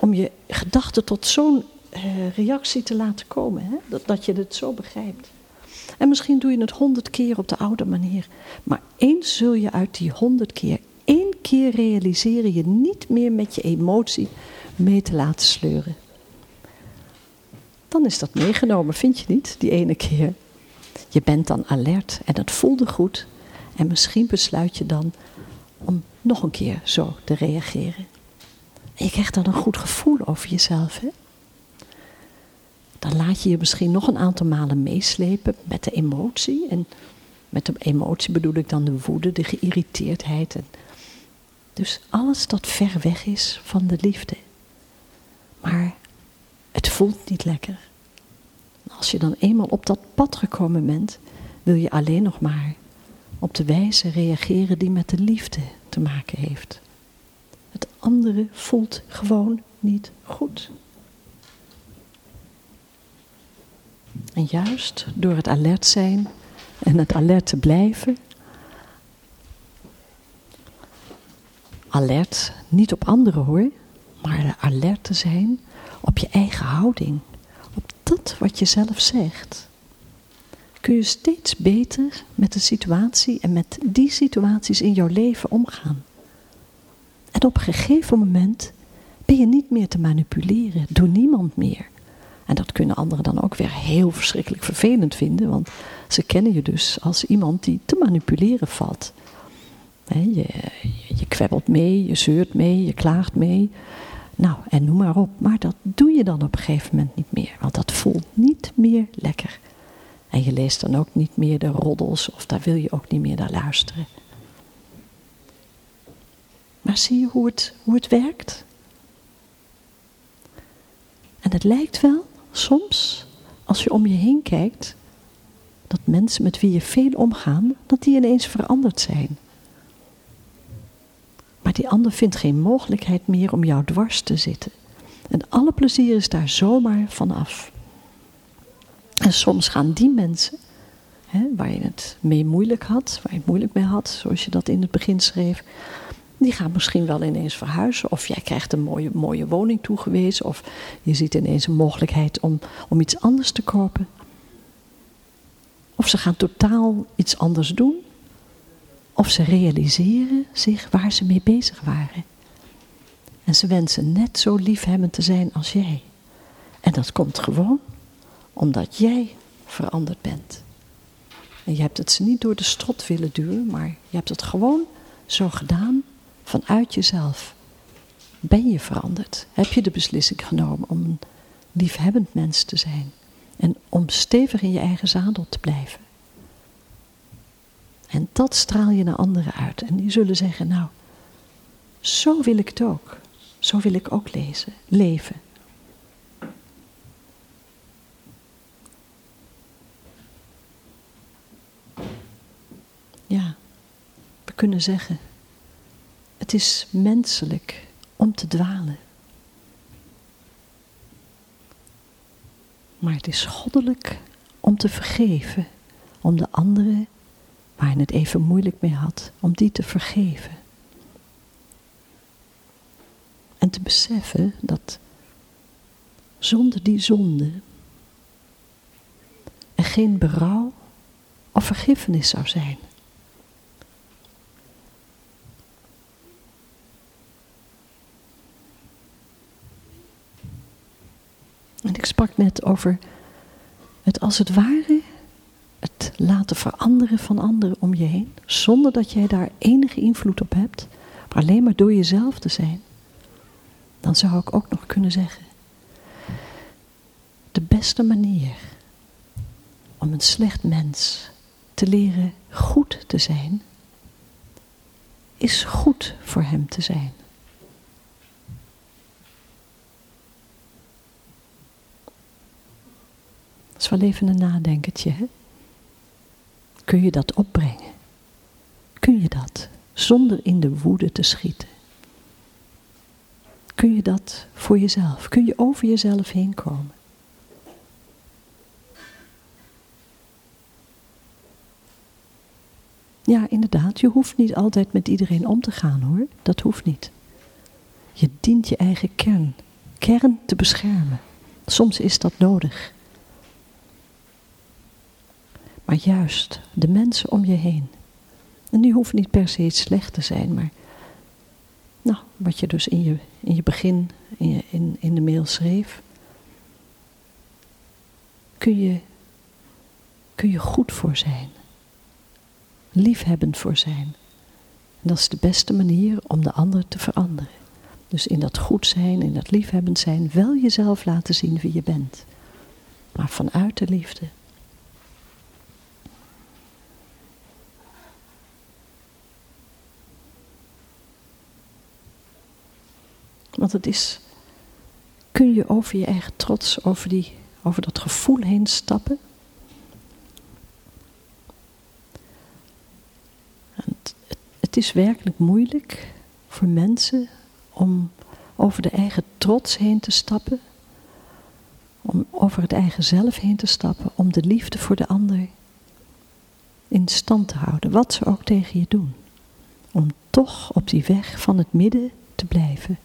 om je gedachten tot zo'n eh, reactie te laten komen. Hè? Dat, dat je het zo begrijpt. En misschien doe je het honderd keer op de oude manier. Maar eens zul je uit die honderd keer, één keer realiseren je niet meer met je emotie mee te laten sleuren. Dan is dat meegenomen, vind je niet, die ene keer. Je bent dan alert en het voelde goed. En misschien besluit je dan om nog een keer zo te reageren. En je krijgt dan een goed gevoel over jezelf. Hè? Dan laat je je misschien nog een aantal malen meeslepen met de emotie. En met de emotie bedoel ik dan de woede, de geïrriteerdheid. En dus alles dat ver weg is van de liefde. Maar het voelt niet lekker. Als je dan eenmaal op dat pad gekomen bent, wil je alleen nog maar op de wijze reageren die met de liefde te maken heeft. Het andere voelt gewoon niet goed. En juist door het alert zijn en het alert te blijven, alert niet op anderen hoor, maar alert te zijn op je eigen houding, op dat wat je zelf zegt, kun je steeds beter met de situatie en met die situaties in jouw leven omgaan. En op een gegeven moment ben je niet meer te manipuleren door niemand meer. En dat kunnen anderen dan ook weer heel verschrikkelijk vervelend vinden, want ze kennen je dus als iemand die te manipuleren valt. Je, je kwebbelt mee, je zeurt mee, je klaagt mee. Nou, en noem maar op. Maar dat doe je dan op een gegeven moment niet meer. Want dat voelt niet meer lekker. En je leest dan ook niet meer de roddels of daar wil je ook niet meer naar luisteren. Maar zie je hoe het, hoe het werkt? En het lijkt wel soms, als je om je heen kijkt, dat mensen met wie je veel omgaan, dat die ineens veranderd zijn. Maar die ander vindt geen mogelijkheid meer om jou dwars te zitten. En alle plezier is daar zomaar vanaf. En soms gaan die mensen, hè, waar je het mee moeilijk had, waar je het moeilijk mee had, zoals je dat in het begin schreef, die gaan misschien wel ineens verhuizen. Of jij krijgt een mooie, mooie woning toegewezen. Of je ziet ineens een mogelijkheid om, om iets anders te kopen. Of ze gaan totaal iets anders doen. Of ze realiseren zich waar ze mee bezig waren. En ze wensen net zo liefhebbend te zijn als jij. En dat komt gewoon omdat jij veranderd bent. En je hebt het ze niet door de strot willen duwen, maar je hebt het gewoon zo gedaan vanuit jezelf. Ben je veranderd? Heb je de beslissing genomen om een liefhebbend mens te zijn? En om stevig in je eigen zadel te blijven? En dat straal je naar anderen uit. En die zullen zeggen, nou, zo wil ik het ook. Zo wil ik ook lezen, leven. Ja, we kunnen zeggen, het is menselijk om te dwalen. Maar het is goddelijk om te vergeven, om de anderen waar je het even moeilijk mee had, om die te vergeven. En te beseffen dat zonder die zonde er geen berouw of vergiffenis zou zijn. En ik sprak net over het als het ware het laten veranderen van anderen om je heen, zonder dat jij daar enige invloed op hebt, alleen maar door jezelf te zijn, dan zou ik ook nog kunnen zeggen, de beste manier om een slecht mens te leren goed te zijn, is goed voor hem te zijn. Dat is wel even een nadenkertje, hè? Kun je dat opbrengen? Kun je dat zonder in de woede te schieten? Kun je dat voor jezelf? Kun je over jezelf heen komen? Ja, inderdaad, je hoeft niet altijd met iedereen om te gaan hoor. Dat hoeft niet. Je dient je eigen kern, kern te beschermen. Soms is dat nodig. Maar juist de mensen om je heen. En die hoeft niet per se iets slecht te zijn, maar nou, wat je dus in je, in je begin in, je, in, in de mail schreef, kun je, kun je goed voor zijn. Liefhebbend voor zijn. En dat is de beste manier om de ander te veranderen. Dus in dat goed zijn, in dat liefhebbend zijn, wel jezelf laten zien wie je bent. Maar vanuit de liefde. Want het is, kun je over je eigen trots, over, die, over dat gevoel heen stappen? Het, het is werkelijk moeilijk voor mensen om over de eigen trots heen te stappen, om over het eigen zelf heen te stappen, om de liefde voor de ander in stand te houden, wat ze ook tegen je doen. Om toch op die weg van het midden te blijven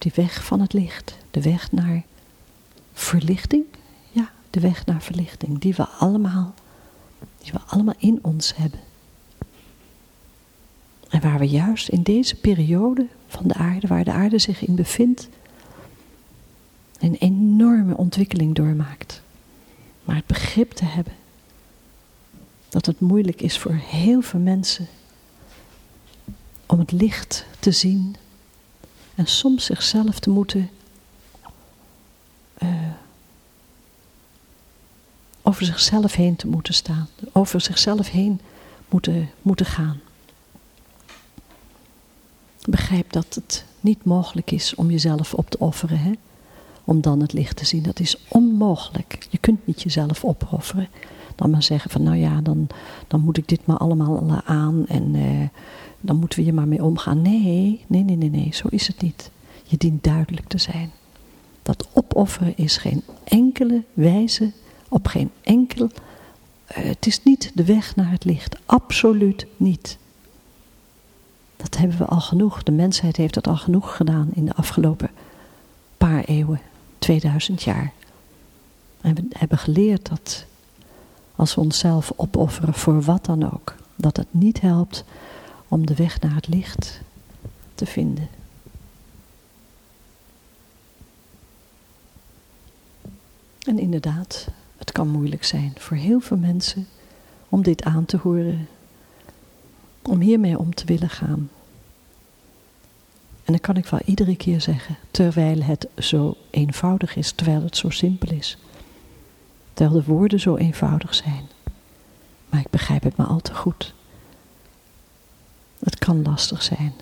die weg van het licht, de weg naar verlichting. Ja, de weg naar verlichting, die we allemaal, die we allemaal in ons hebben. En waar we juist in deze periode van de aarde, waar de aarde zich in bevindt, een enorme ontwikkeling doormaakt. Maar het begrip te hebben dat het moeilijk is voor heel veel mensen om het licht te zien en soms zichzelf te moeten uh, over zichzelf heen te moeten staan, over zichzelf heen moeten, moeten gaan. Begrijp dat het niet mogelijk is om jezelf op te offeren, hè? om dan het licht te zien. Dat is onmogelijk. Je kunt niet jezelf opofferen. Dan maar zeggen van nou ja, dan, dan moet ik dit maar allemaal aan en uh, dan moeten we hier maar mee omgaan. Nee, nee, nee, nee, nee, zo is het niet. Je dient duidelijk te zijn. Dat opofferen is geen enkele wijze, op geen enkel. Uh, het is niet de weg naar het licht. Absoluut niet. Dat hebben we al genoeg. De mensheid heeft dat al genoeg gedaan in de afgelopen paar eeuwen, 2000 jaar. En we hebben geleerd dat als we onszelf opofferen voor wat dan ook, dat het niet helpt om de weg naar het licht te vinden. En inderdaad, het kan moeilijk zijn voor heel veel mensen om dit aan te horen, om hiermee om te willen gaan. En dan kan ik wel iedere keer zeggen, terwijl het zo eenvoudig is, terwijl het zo simpel is. Terwijl de woorden zo eenvoudig zijn. Maar ik begrijp het maar al te goed. Kan lastig zijn.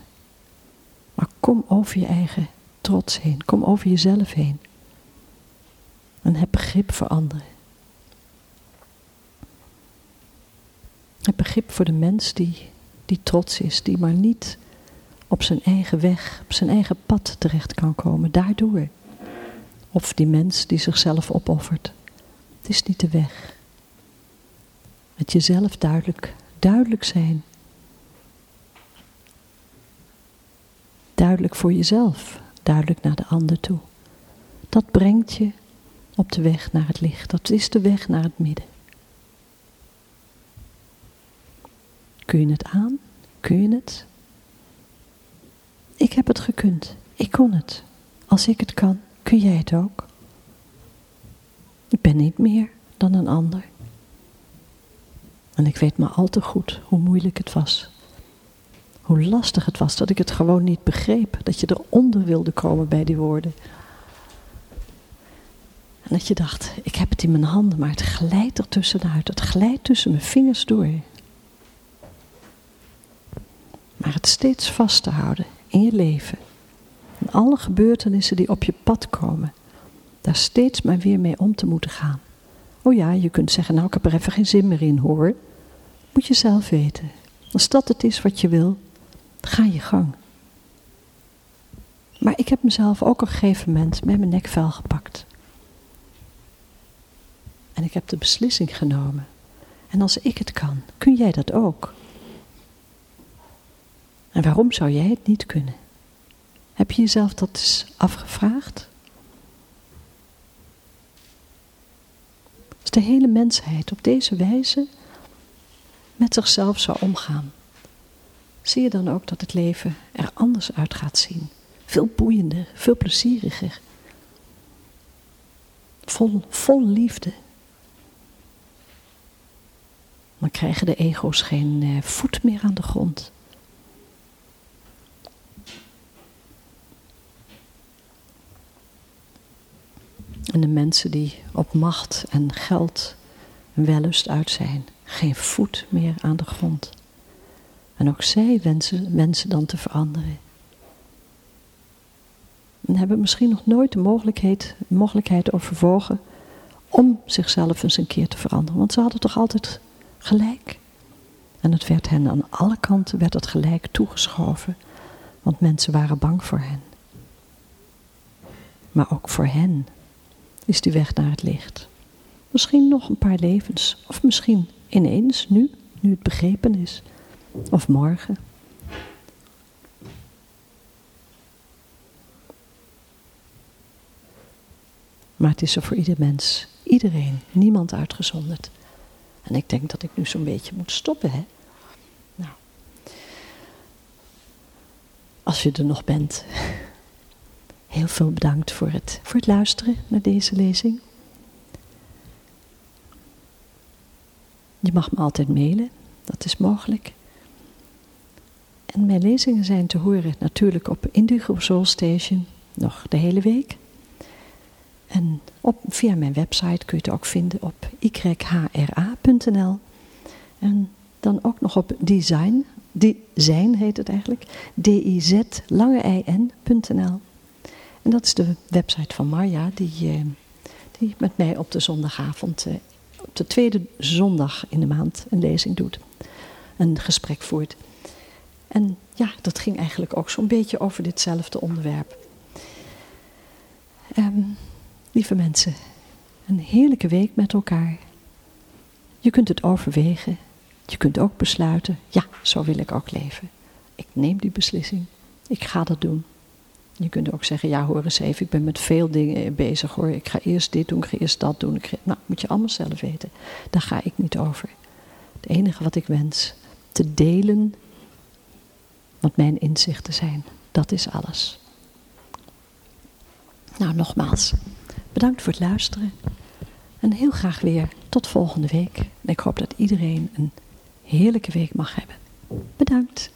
Maar kom over je eigen trots heen. Kom over jezelf heen. En heb begrip voor anderen. Heb begrip voor de mens die, die trots is, die maar niet op zijn eigen weg, op zijn eigen pad terecht kan komen, daardoor. Of die mens die zichzelf opoffert. Het is niet de weg. Met jezelf duidelijk, duidelijk zijn. Duidelijk voor jezelf, duidelijk naar de ander toe. Dat brengt je op de weg naar het licht. Dat is de weg naar het midden. Kun je het aan? Kun je het? Ik heb het gekund. Ik kon het. Als ik het kan, kun jij het ook. Ik ben niet meer dan een ander. En ik weet maar al te goed hoe moeilijk het was. Hoe lastig het was dat ik het gewoon niet begreep. Dat je eronder wilde komen bij die woorden. En dat je dacht, ik heb het in mijn handen, maar het glijdt er tussenuit. Het glijdt tussen mijn vingers door. Maar het steeds vast te houden in je leven. En alle gebeurtenissen die op je pad komen. Daar steeds maar weer mee om te moeten gaan. Oh ja, je kunt zeggen, nou ik heb er even geen zin meer in hoor. Moet je zelf weten. Als dat het is wat je wil, ga je gang. Maar ik heb mezelf ook op een gegeven moment met mijn nekvel gepakt. En ik heb de beslissing genomen. En als ik het kan, kun jij dat ook. En waarom zou jij het niet kunnen? Heb je jezelf dat eens afgevraagd? Als de hele mensheid op deze wijze met zichzelf zou omgaan, zie je dan ook dat het leven er anders uit gaat zien. Veel boeiender, veel plezieriger. Vol, vol liefde. Dan krijgen de ego's geen eh, voet meer aan de grond. En de mensen die op macht en geld en wellust uit zijn, geen voet meer aan de grond. En ook zij wensen mensen dan te veranderen. En hebben misschien nog nooit de mogelijkheid, mogelijkheid overwogen om zichzelf eens een keer te veranderen. Want ze hadden toch altijd gelijk. En het werd hen aan alle kanten werd het gelijk toegeschoven. Want mensen waren bang voor hen. Maar ook voor hen is die weg naar het licht. Misschien nog een paar levens, of misschien ineens, nu, nu het begrepen is, of morgen. Maar het is er voor ieder mens, iedereen, niemand uitgezonderd. En ik denk dat ik nu zo'n beetje moet stoppen, hè? Nou, als je er nog bent. Heel veel bedankt voor het, voor het luisteren naar deze lezing. Je mag me altijd mailen, dat is mogelijk. En mijn lezingen zijn te horen natuurlijk op Indigo Soul Station, nog de hele week. En op, via mijn website kun je het ook vinden op yhra.nl. En dan ook nog op design, design heet het eigenlijk, d-i-z. En dat is de website van Marja, die, eh, die met mij op de zondagavond, eh, op de tweede zondag in de maand, een lezing doet. Een gesprek voert. En ja, dat ging eigenlijk ook zo'n beetje over ditzelfde onderwerp. Um, lieve mensen, een heerlijke week met elkaar. Je kunt het overwegen. Je kunt ook besluiten, ja, zo wil ik ook leven. Ik neem die beslissing. Ik ga dat doen. Je kunt ook zeggen, ja hoor eens even, ik ben met veel dingen bezig hoor. Ik ga eerst dit doen, ik ga eerst dat doen. Nou, moet je allemaal zelf weten. Daar ga ik niet over. Het enige wat ik wens, te delen wat mijn inzichten zijn. Dat is alles. Nou, nogmaals, bedankt voor het luisteren. En heel graag weer tot volgende week. En ik hoop dat iedereen een heerlijke week mag hebben. Bedankt.